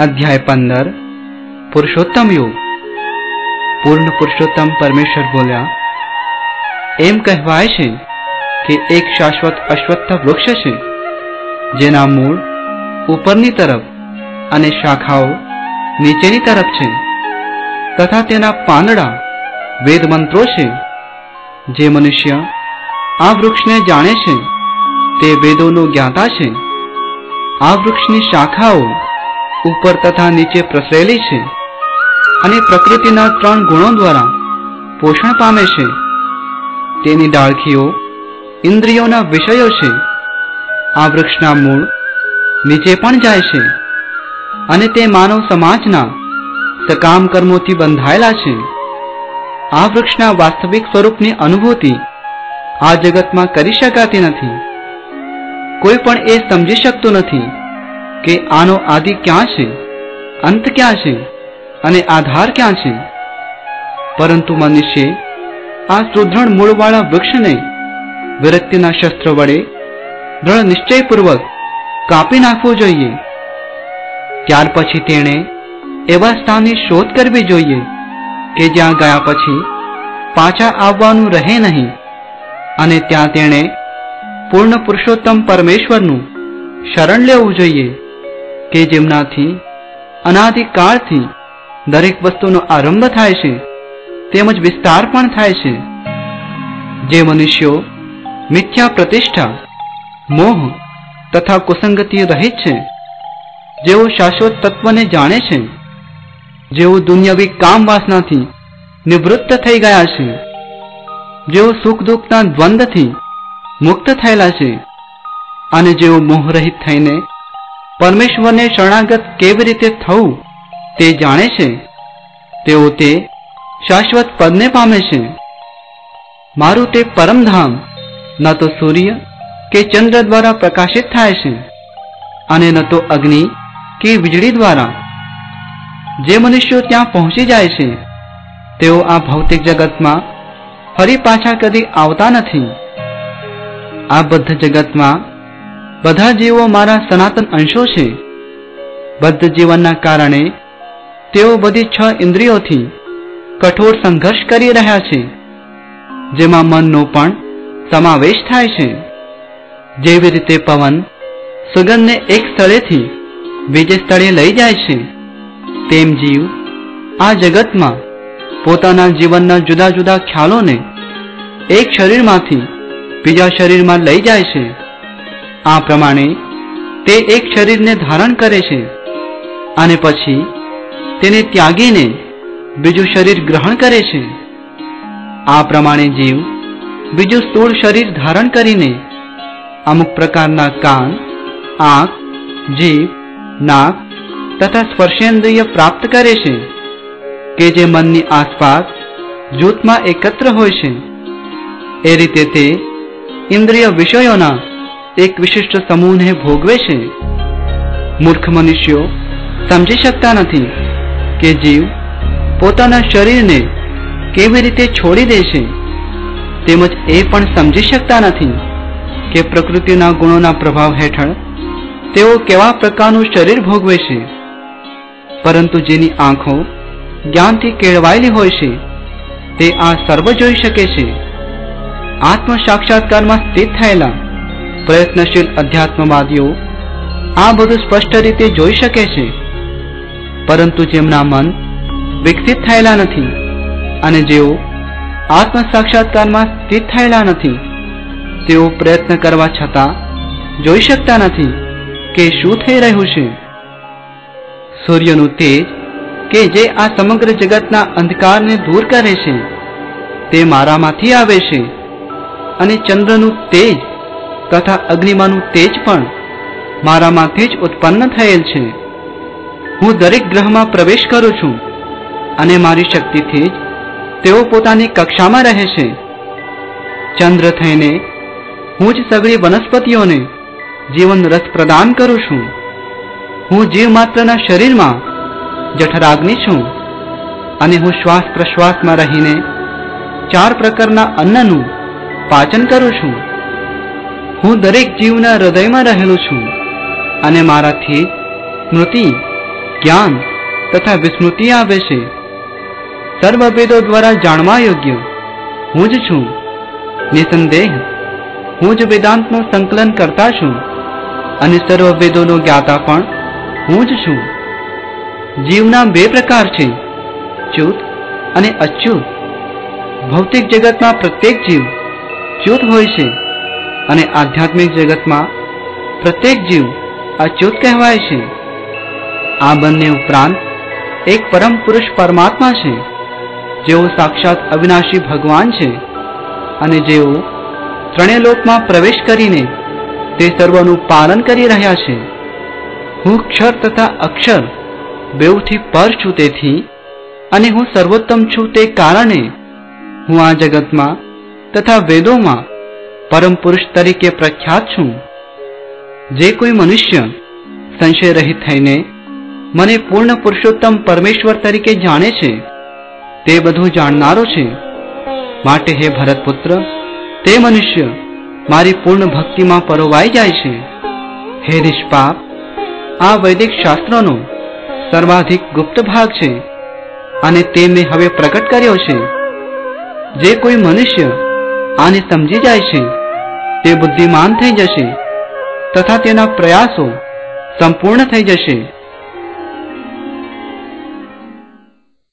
અધ્યાય પંદર પુરુષોત્તમ યુગ પૂર્ણ પુરુષોત્તમ પરમેશ્વર બોલ્યા એમ કહેવાય છે કે એક શાશ્વત અશ્વત્થ વૃક્ષ છે જેના મૂળ ઉપરની તરફ અને શાખાઓ નીચેની તરફ છે. તથા તેના પાંદડા વેદ મંત્રો છે. જે મનુષ્ય આ વૃક્ષને જાણે છે, તે વેદોનો જ્ઞાતા છે. આ વૃક્ષની શાખાઓ ઉપર તથા નીચે પ્રસરેલી છે અને પ્રકૃતિના ત્રણ ગુણો દ્વારા પોષણ પામે છે. તેની ડાળખીઓ ઇન્દ્રિયોના વિષયો છે. આ વૃક્ષના મૂળ નીચે પણ જાય છે અને તે માનવ સમાજના સકામ કર્મોથી બંધાયેલા છે. આ વૃક્ષના વાસ્તવિક સ્વરૂપની અનુભૂતિ આ જગતમાં કરી શકાતી નથી. કોઈ પણ એ સમજી શકતું નથી. કે આનો આદિ ક્યાં છે? અંત ક્યાં છે? અને આધાર ક્યાં છે? પરંતુ મનુષ્ય આ સુદૃઢ મૂળવાળા વૃક્ષને વિરક્તિના શસ્ત્ર વડે દ્રઢ નિશ્ચયપૂર્વક કાપી નાખવું જોઈએ. ત્યાર પછી તેણે એવા સ્થાનની શોધ કરવી જોઈએ કે જ્યાં ગયા પછી પાછા આવવાનું રહે નહીં અને ત્યાં તેણે પૂર્ણ પુરુષોત્તમ પરમેશ્વરનું શરણ લેવું જોઈએ. કે જેમનાથી અનાદિકાળથી દરેક વસ્તુનો આરંભ થાય છે, તેમજ વિસ્તાર પણ થાય છે. જે મનુષ્યો મિથ્યા પ્રતિષ્ઠા, મોહ તથા કુસંગતિ રહિત છે, જેઓ શાશ્વત તત્વને જાણે છે, જેઓ દુનિયાવી કામ વાસનાથી નિવૃત્ત થઈ ગયા છે, જેઓ સુખ દુઃખના દ્વંદ્વથી મુક્ત થયેલા છે, અને જેઓ મોહરહિત થઈને પરમેશ્વરને શરણાગત કેવી રીતે થવું તે જાણે છે. તેઓ તે શાશ્વત પદને પામે છે. મારું તે પરમધામ ન તો સૂર્ય કે ચંદ્ર દ્વારા પ્રકાશિત થાય છે અને ન તો અગ્નિ કે વીજળી દ્વારા. જે મનુષ્યો ત્યાં પહોંચી જાય છે, તેઓ આ ભૌતિક જગતમાં ફરી પાછા કદી આવતા નથી. આ બદ્ધ જગતમાં બધા જીવો મારા સનાતન અંશો છે. બદ્ધ જીવનના કારણે તેઓ બધી છ ઇન્દ્રિયોથી કઠોર સંઘર્ષ કરી રહ્યા છે, જેમાં મનનો પણ સમાવેશ થાય છે. જેવી રીતે પવન સુગંધને એક સ્થળેથી બીજે સ્થળે લઈ જાય છે, તેમ જીવ આ જગતમાં પોતાના જીવનના જુદા જુદા ખ્યાલોને એક શરીરમાંથી બીજા શરીરમાં લઈ જાય છે. આ પ્રમાણે તે એક શરીરને ધારણ કરે છે અને પછી તેને ત્યાગીને બીજું શરીર ગ્રહણ કરે છે. આ પ્રમાણે જીવ બીજું સ્થૂળ શરીર ધારણ કરીને અમુક પ્રકારના કાન, આંખ, જીભ, નાક તથા સ્પર્શેન્દ્રિય પ્રાપ્ત કરે છે કે જે મનની આસપાસ જૂથમાં એકત્ર હોય છે. એ રીતે તે ઇન્દ્રિય વિષયોના એક વિશિષ્ટ સમૂહને ભોગવે છે? મૂર્ખ મનુષ્યો, સમજી શકતા નથી કે જીવ પોતાના શરીરને કેવી રીતે છોડી દે છે. તેમજ એ પણ સમજી શકતા નથી કે પ્રકૃતિના ગુણોના પ્રભાવ હેઠળ તેઓ કેવા પ્રકારનું શરીર ભોગવે છે. પરંતુ જેની આંખો જ્ઞાનથી કેળવાયેલી હોય છે, તે આ સર્વ જોઈ શકે છે. આત્મ સાક્ષાત્કારમાં સ્થિત થયેલા પ્રયત્નશીલ અધ્યાત્મવાદીઓ આ બધું સ્પષ્ટ રીતે જોઈ શકે છે. પરંતુ જેમના મન વિકસિત થયેલા નથી અને જેઓ આત્મ સાક્ષાત્કારમાં સ્થિત થયેલા નથી, તેઓ પ્રયત્ન કરવા છતાં જોઈ શકતા નથી કે શું થઈ રહ્યું છે. સૂર્યનું તેજ કે જે આ સમગ્ર જગતના અંધકારને દૂર કરે છે, તે મારામાંથી આવે છે અને ચંદ્રનું તેજ તથા અગ્નિમાનું તેજ પણ મારામાંથી જ ઉત્પન્ન થયેલ છે. હું દરેક ગ્રહમાં પ્રવેશ કરું છું અને મારી શક્તિથી જ તેઓ પોતાની કક્ષામાં રહે છે. ચંદ્ર થઈને હું જ સગળી વનસ્પતિઓને જીવન રસ પ્રદાન કરું છું. હું જીવ માત્રના શરીરમાં જઠરાગ્નિ છું અને હું શ્વાસ પ્રશ્વાસમાં રહીને ચાર પ્રકારના અન્નનું પાચન કરું છું. હું દરેક જીવના હૃદયમાં રહેલો છું અને મારાથી સ્મૃતિ, જ્ઞાન તથા વિસ્મૃતિ આવે છે. સર્વભેદો દ્વારા જાણવા યોગ્ય હું જ છું. નિસંદેહ હું જ વેદાંતનું સંકલન કરતા છું અને સર્વભેદોનો જ્ઞાતા પણ હું જ છું. જીવના બે પ્રકાર છે ચ્યુત અને અચ્યુત. ભૌતિક જગતમાં પ્રત્યેક જીવ ચ્યુત હોય છે. અને આધ્યાત્મિક જગતમાં પ્રત્યેક જીવ અચ્યુત કહેવાય છે. આ બંને ઉપરાંત એક પરમ પુરુષ પરમાત્મા છે. જેઓ સાક્ષાત અવિનાશી ભગવાન છે અને જેઓ ત્રણેય લોકમાં પ્રવેશ કરીને તે સર્વનું પાલન કરી રહ્યા છે. હું ક્ષર તથા અક્ષર બેઉથી પર છું તેથી અને હું સર્વોત્તમ છું તે કારણે હું આ જગતમાં તથા વેદોમાં પરમ પુરુષ તરીકે પ્રખ્યાત છું. જે કોઈ મનુષ્ય સંશય રહિત થઈને મને પૂર્ણ પુરુષોત્તમ પરમેશ્વર તરીકે જાણે છે, તે બધું જાણનારો છે. માટે હે ભરતપુત્ર, તે મનુષ્ય મારી પૂર્ણ ભક્તિમાં પરોવાઈ જાય છે. હે નિષ્પાપ, આ વૈદિક શાસ્ત્રોનો સર્વાધિક ગુપ્ત ભાગ છે અને તે મેં હવે પ્રગટ કર્યો છે. જે કોઈ મનુષ્ય આને સમજી જાય છે તે બુદ્ધિમાન થઈ જશે તથા તેના પ્રયાસો સંપૂર્ણ થઈ જશે.